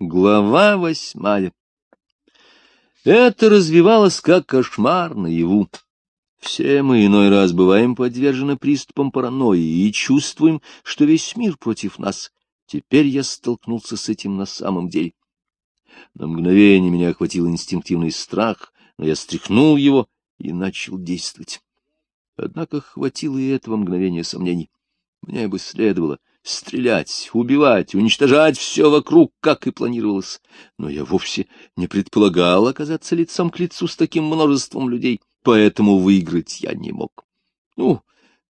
Глава восьмая. Это развивалось как кошмар наяву. Все мы иной раз бываем подвержены приступам паранойи и чувствуем, что весь мир против нас. Теперь я столкнулся с этим на самом деле. На мгновение меня охватил инстинктивный страх, но я стряхнул его и начал действовать. Однако хватило и этого мгновения сомнений. Мне бы следовало стрелять, убивать, уничтожать все вокруг, как и планировалось. Но я вовсе не предполагал оказаться лицом к лицу с таким множеством людей, поэтому выиграть я не мог. Ну,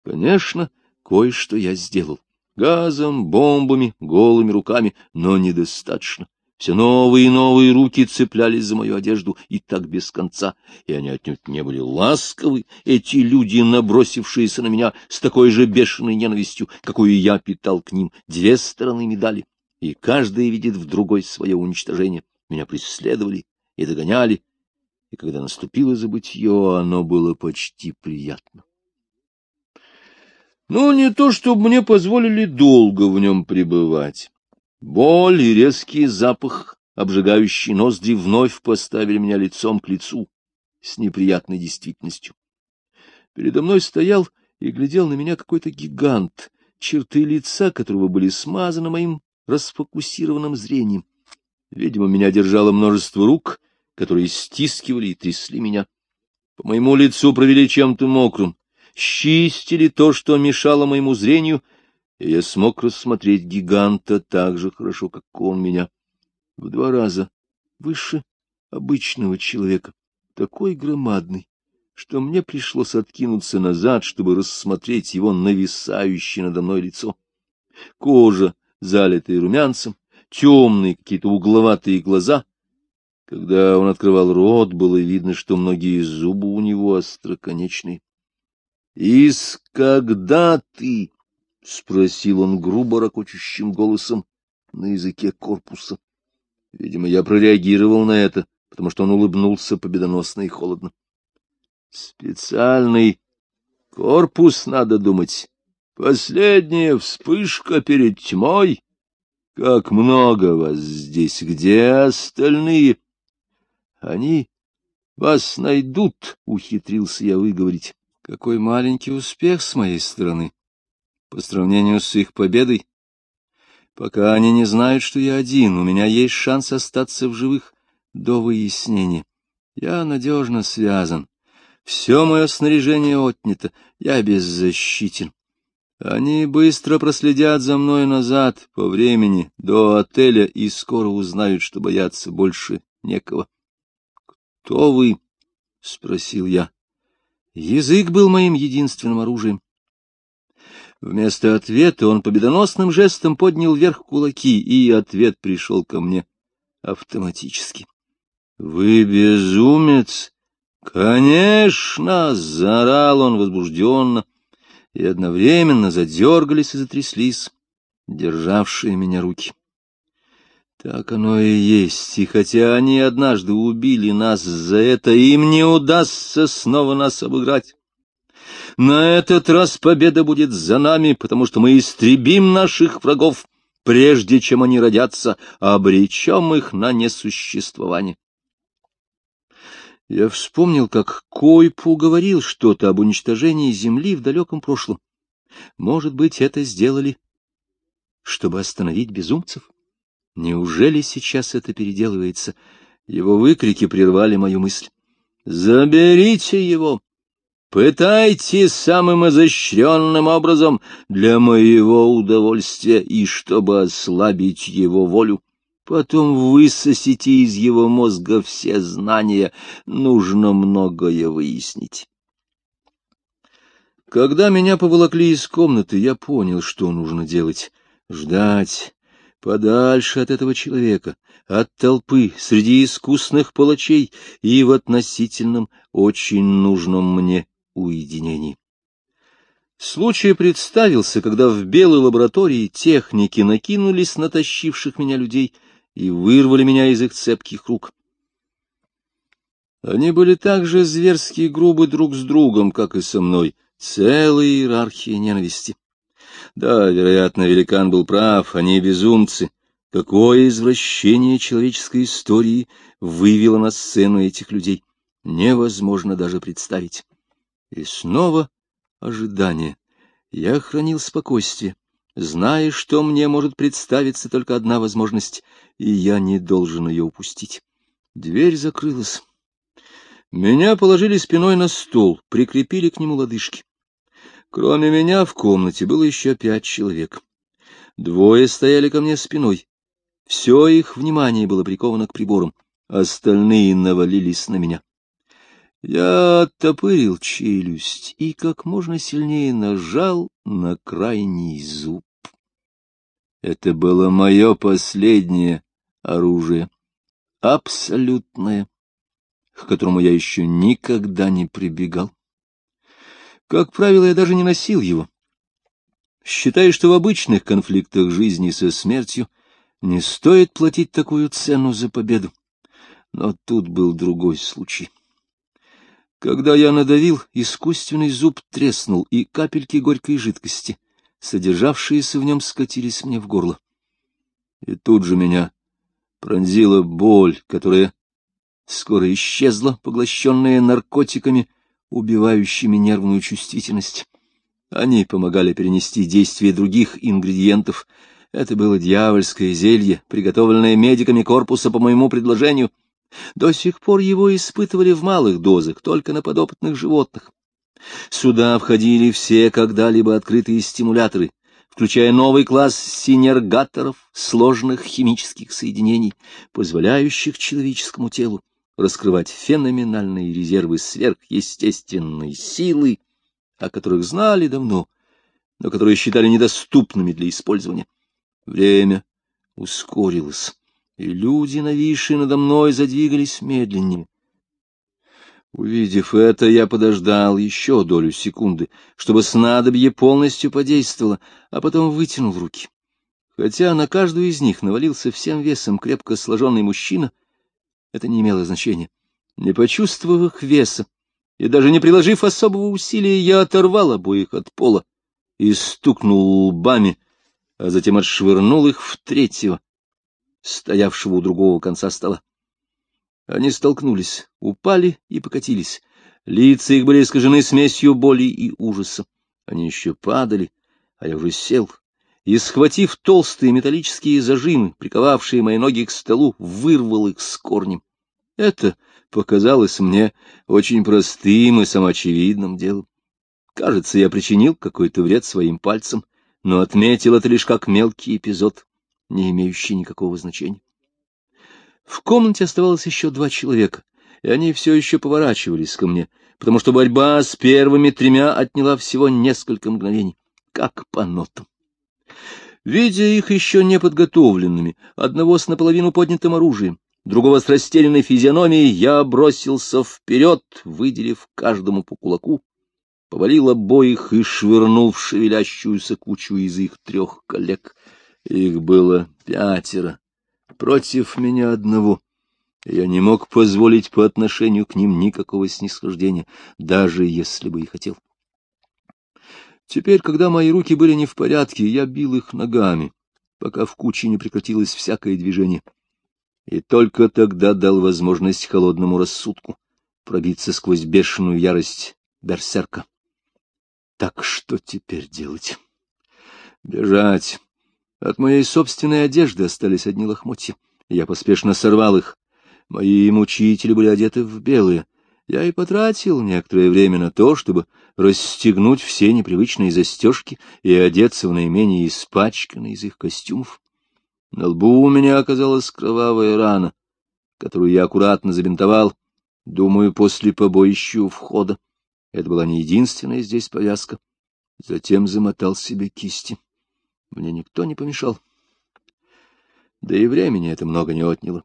конечно, кое-что я сделал. Газом, бомбами, голыми руками, но недостаточно. Все новые и новые руки цеплялись за мою одежду, и так без конца, и они отнюдь не были ласковы, эти люди, набросившиеся на меня с такой же бешеной ненавистью, какую я питал к ним, две стороны медали, и каждая видит в другой свое уничтожение. Меня преследовали и догоняли, и когда наступило забытье, оно было почти приятно. Но не то, чтобы мне позволили долго в нем пребывать. Боль и резкий запах, обжигающий ноздри, вновь поставили меня лицом к лицу с неприятной действительностью. Передо мной стоял и глядел на меня какой-то гигант, черты лица которого были смазаны моим расфокусированным зрением. Видимо, меня держало множество рук, которые стискивали и трясли меня. По моему лицу провели чем-то мокрым, счистили то, что мешало моему зрению, и я смог рассмотреть гиганта так же хорошо, как он меня, в два раза выше обычного человека, такой громадный, что мне пришлось откинуться назад, чтобы рассмотреть его нависающее надо мной лицо. Кожа, залитая румянцем, темные какие-то угловатые глаза. Когда он открывал рот, было видно, что многие зубы у него остроконечные. — Из когда ты? — спросил он грубо ракочущим голосом на языке корпуса. Видимо, я прореагировал на это, потому что он улыбнулся победоносно и холодно. — Специальный корпус, надо думать. Последняя вспышка перед тьмой. Как много вас здесь, где остальные? Они вас найдут, — ухитрился я выговорить. Какой маленький успех с моей стороны по сравнению с их победой. Пока они не знают, что я один, у меня есть шанс остаться в живых до выяснения. Я надежно связан. Все мое снаряжение отнято, я беззащитен. Они быстро проследят за мной назад по времени до отеля и скоро узнают, что бояться больше некого. — Кто вы? — спросил я. Язык был моим единственным оружием. Вместо ответа он победоносным жестом поднял вверх кулаки, и ответ пришел ко мне автоматически. — Вы безумец? — Конечно! — заорал он возбужденно, и одновременно задергались и затряслись державшие меня руки. Так оно и есть, и хотя они однажды убили нас за это, им не удастся снова нас обыграть. На этот раз победа будет за нами, потому что мы истребим наших врагов, прежде чем они родятся, а обречем их на несуществование. Я вспомнил, как Койпу говорил что-то об уничтожении Земли в далеком прошлом. Может быть, это сделали, чтобы остановить безумцев? Неужели сейчас это переделывается? Его выкрики прервали мою мысль. «Заберите его! Пытайте самым изощренным образом для моего удовольствия и чтобы ослабить его волю. Потом высосите из его мозга все знания, нужно многое выяснить. Когда меня поволокли из комнаты, я понял, что нужно делать. Ждать, подальше от этого человека, от толпы, среди искусных палачей и в относительном, очень нужном мне уединении. Случай представился, когда в белой лаборатории техники накинулись на тащивших меня людей и вырвали меня из их цепких рук. Они были так же зверски грубы друг с другом, как и со мной, целая иерархия ненависти. Да, вероятно, великан был прав, они безумцы, Какое извращение человеческой истории вывело на сцену этих людей, невозможно даже представить. И снова ожидание. Я хранил спокойствие, зная, что мне может представиться только одна возможность, и я не должен ее упустить. Дверь закрылась. Меня положили спиной на стол, прикрепили к нему лодыжки. Кроме меня в комнате было еще пять человек. Двое стояли ко мне спиной. Все их внимание было приковано к приборам. Остальные навалились на меня. Я оттопырил челюсть и как можно сильнее нажал на крайний зуб. Это было мое последнее оружие, абсолютное, к которому я еще никогда не прибегал. Как правило, я даже не носил его. Считаю, что в обычных конфликтах жизни со смертью не стоит платить такую цену за победу. Но тут был другой случай. Когда я надавил, искусственный зуб треснул, и капельки горькой жидкости, содержавшиеся в нем, скатились мне в горло. И тут же меня пронзила боль, которая скоро исчезла, поглощенная наркотиками, убивающими нервную чувствительность. Они помогали перенести действие других ингредиентов. Это было дьявольское зелье, приготовленное медиками корпуса по моему предложению — до сих пор его испытывали в малых дозах, только на подопытных животных. Сюда входили все когда-либо открытые стимуляторы, включая новый класс синергаторов, сложных химических соединений, позволяющих человеческому телу раскрывать феноменальные резервы сверхъестественной силы, о которых знали давно, но которые считали недоступными для использования. Время ускорилось и люди, нависшие надо мной, задвигались медленнее. Увидев это, я подождал еще долю секунды, чтобы снадобье полностью подействовало, а потом вытянул руки. Хотя на каждую из них навалился всем весом крепко сложенный мужчина, это не имело значения. Не почувствовав их веса и даже не приложив особого усилия, я оторвал обоих от пола и стукнул лбами, а затем отшвырнул их в третьего, стоявшего у другого конца стола. Они столкнулись, упали и покатились. Лица их были искажены смесью боли и ужаса. Они еще падали, а я уже сел, и, схватив толстые металлические зажимы, приковавшие мои ноги к столу, вырвал их с корнем. Это показалось мне очень простым и самоочевидным делом. Кажется, я причинил какой-то вред своим пальцам, но отметил это лишь как мелкий эпизод не имеющий никакого значения. В комнате оставалось еще два человека, и они все еще поворачивались ко мне, потому что борьба с первыми тремя отняла всего несколько мгновений, как по нотам. Видя их еще неподготовленными, одного с наполовину поднятым оружием, другого с растерянной физиономией, я бросился вперед, выделив каждому по кулаку, повалил обоих и швырнул в шевелящуюся кучу из их трех коллег — их было пятеро против меня одного. Я не мог позволить по отношению к ним никакого снисхождения, даже если бы и хотел. Теперь, когда мои руки были не в порядке, я бил их ногами, пока в куче не прекратилось всякое движение. И только тогда дал возможность холодному рассудку пробиться сквозь бешеную ярость берсерка. Так что теперь делать? Бежать от моей собственной одежды остались одни лохмотья. Я поспешно сорвал их. Мои мучители были одеты в белые. Я и потратил некоторое время на то, чтобы расстегнуть все непривычные застежки и одеться в наименее испачканный из их костюмов. На лбу у меня оказалась кровавая рана, которую я аккуратно забинтовал, думаю, после побоища у входа. Это была не единственная здесь повязка. Затем замотал себе кисти. Мне никто не помешал. Да и времени это много не отняло.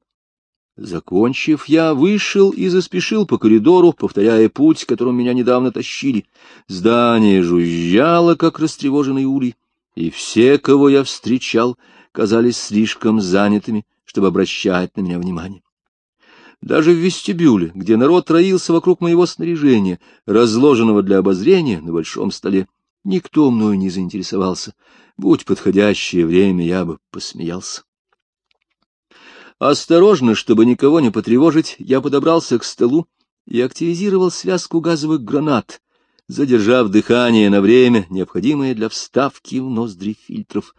Закончив, я вышел и заспешил по коридору, повторяя путь, которым меня недавно тащили. Здание жужжало, как растревоженный улей, и все, кого я встречал, казались слишком занятыми, чтобы обращать на меня внимание. Даже в вестибюле, где народ роился вокруг моего снаряжения, разложенного для обозрения на большом столе, никто мною не заинтересовался, Будь подходящее время, я бы посмеялся. Осторожно, чтобы никого не потревожить, я подобрался к столу и активизировал связку газовых гранат, задержав дыхание на время, необходимое для вставки в ноздри фильтров.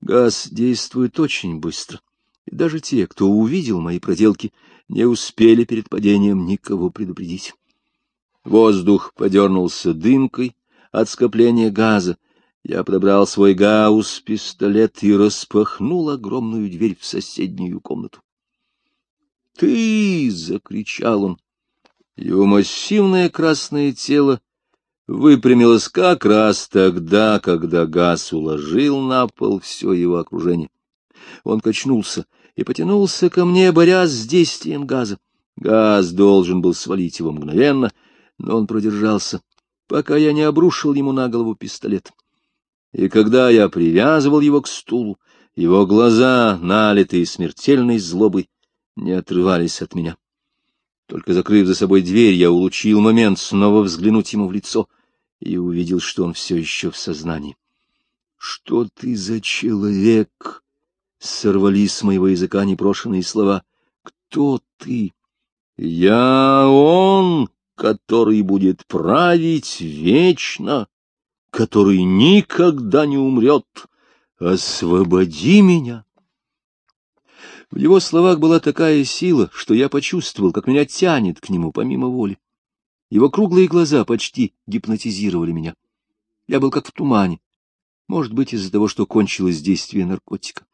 Газ действует очень быстро, и даже те, кто увидел мои проделки, не успели перед падением никого предупредить. Воздух подернулся дымкой от скопления газа. Я подобрал свой гаусс-пистолет и распахнул огромную дверь в соседнюю комнату. «Ты!» — закричал он. Его массивное красное тело выпрямилось как раз тогда, когда газ уложил на пол все его окружение. Он качнулся и потянулся ко мне, борясь с действием газа. Газ должен был свалить его мгновенно, но он продержался, пока я не обрушил ему на голову пистолет. И когда я привязывал его к стулу, его глаза, налитые смертельной злобой, не отрывались от меня. Только закрыв за собой дверь, я улучил момент снова взглянуть ему в лицо и увидел, что он все еще в сознании. — Что ты за человек? — сорвались с моего языка непрошенные слова. — Кто ты? — Я он, который будет править вечно, который никогда не умрет. Освободи меня! В его словах была такая сила, что я почувствовал, как меня тянет к нему помимо воли. Его круглые глаза почти гипнотизировали меня. Я был как в тумане, может быть, из-за того, что кончилось действие наркотика.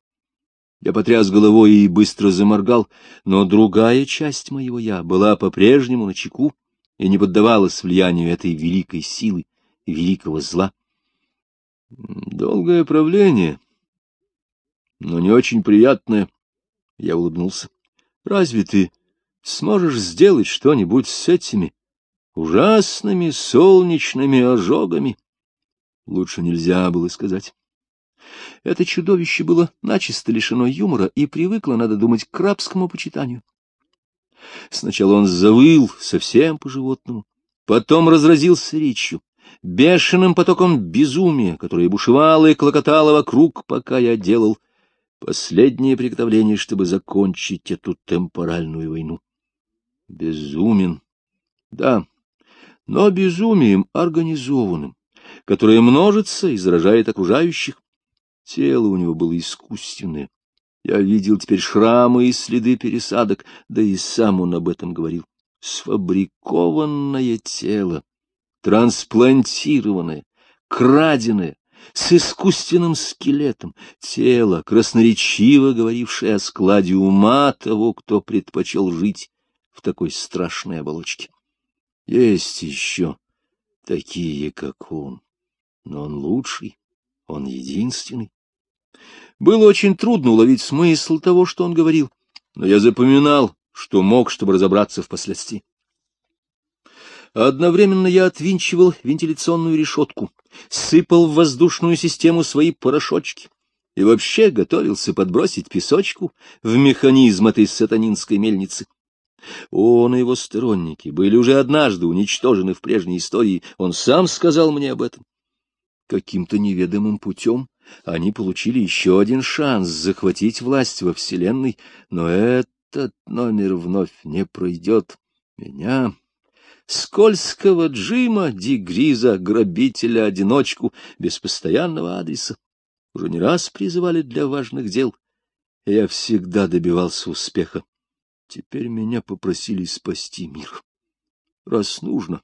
Я потряс головой и быстро заморгал, но другая часть моего «я» была по-прежнему на чеку и не поддавалась влиянию этой великой силы, великого зла. Долгое правление, но не очень приятное, я улыбнулся. — Разве ты сможешь сделать что-нибудь с этими ужасными солнечными ожогами? Лучше нельзя было сказать. Это чудовище было начисто лишено юмора и привыкло, надо думать, к рабскому почитанию. Сначала он завыл совсем по-животному, потом разразился речью, бешеным потоком безумия, которое бушевало и клокотало вокруг, пока я делал Последнее приготовление, чтобы закончить эту темпоральную войну. Безумен. Да, но безумием организованным, которое множится и заражает окружающих. Тело у него было искусственное. Я видел теперь шрамы и следы пересадок, да и сам он об этом говорил. Сфабрикованное тело, трансплантированное, краденое, с искусственным скелетом, тело, красноречиво говорившее о складе ума того, кто предпочел жить в такой страшной оболочке. Есть еще такие, как он, но он лучший, он единственный. Было очень трудно уловить смысл того, что он говорил, но я запоминал, что мог, чтобы разобраться впоследствии. Одновременно я отвинчивал вентиляционную решетку, сыпал в воздушную систему свои порошочки и вообще готовился подбросить песочку в механизм этой сатанинской мельницы. Он и его сторонники были уже однажды уничтожены в прежней истории, он сам сказал мне об этом. Каким-то неведомым путем они получили еще один шанс захватить власть во Вселенной, но этот номер вновь не пройдет. Меня скользкого Джима Дигриза, грабителя-одиночку, без постоянного адреса. Уже не раз призывали для важных дел. Я всегда добивался успеха. Теперь меня попросили спасти мир. Раз нужно,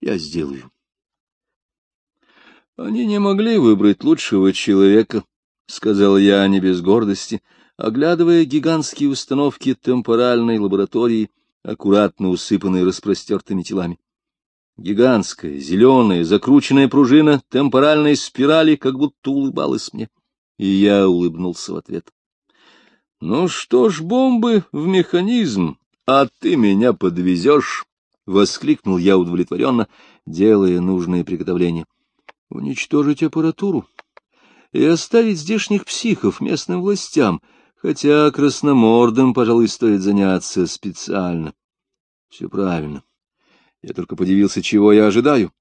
я сделаю. Они не могли выбрать лучшего человека, — сказал я не без гордости, оглядывая гигантские установки темпоральной лаборатории, аккуратно усыпанные распростертыми телами. Гигантская, зеленая, закрученная пружина темпоральной спирали как будто улыбалась мне, и я улыбнулся в ответ. — Ну что ж, бомбы в механизм, а ты меня подвезешь, — воскликнул я удовлетворенно, делая нужные приготовления. — Уничтожить аппаратуру и оставить здешних психов местным властям — хотя красномордым, пожалуй, стоит заняться специально. Все правильно. Я только подивился, чего я ожидаю.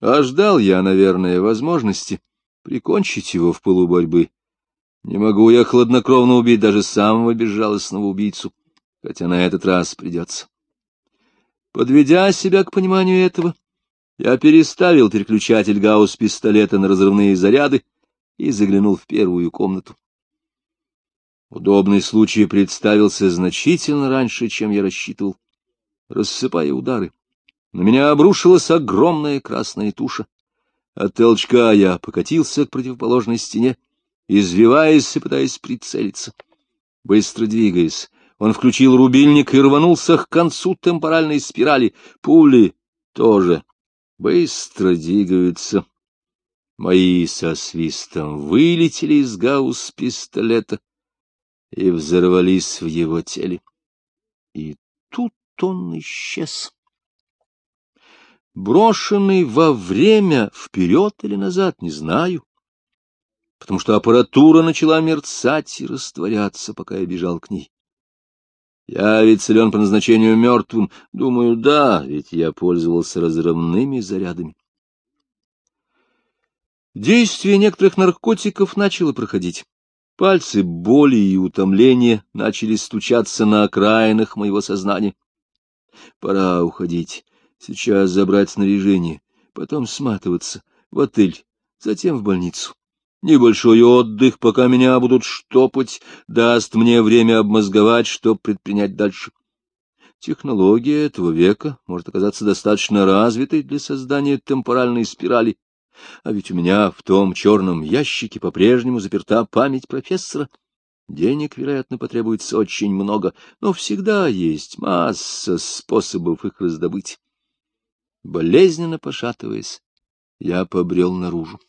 А ждал я, наверное, возможности прикончить его в полуборьбы. Не могу я хладнокровно убить даже самого безжалостного убийцу, хотя на этот раз придется. Подведя себя к пониманию этого, я переставил переключатель гаусс-пистолета на разрывные заряды и заглянул в первую комнату. Удобный случай представился значительно раньше, чем я рассчитывал. Рассыпая удары, на меня обрушилась огромная красная туша. От толчка я покатился к противоположной стене, извиваясь и пытаясь прицелиться. Быстро двигаясь, он включил рубильник и рванулся к концу темпоральной спирали. Пули тоже быстро двигаются. Мои со свистом вылетели из гаусс-пистолета и взорвались в его теле. И тут он исчез. Брошенный во время, вперед или назад, не знаю, потому что аппаратура начала мерцать и растворяться, пока я бежал к ней. Я ведь силен по назначению мертвым. Думаю, да, ведь я пользовался разрывными зарядами. Действие некоторых наркотиков начало проходить. Пальцы боли и утомления начали стучаться на окраинах моего сознания. Пора уходить. Сейчас забрать снаряжение, потом сматываться в отель, затем в больницу. Небольшой отдых, пока меня будут штопать, даст мне время обмозговать, что предпринять дальше. Технология этого века может оказаться достаточно развитой для создания темпоральной спирали, а ведь у меня в том черном ящике по-прежнему заперта память профессора. Денег, вероятно, потребуется очень много, но всегда есть масса способов их раздобыть. Болезненно пошатываясь, я побрел наружу.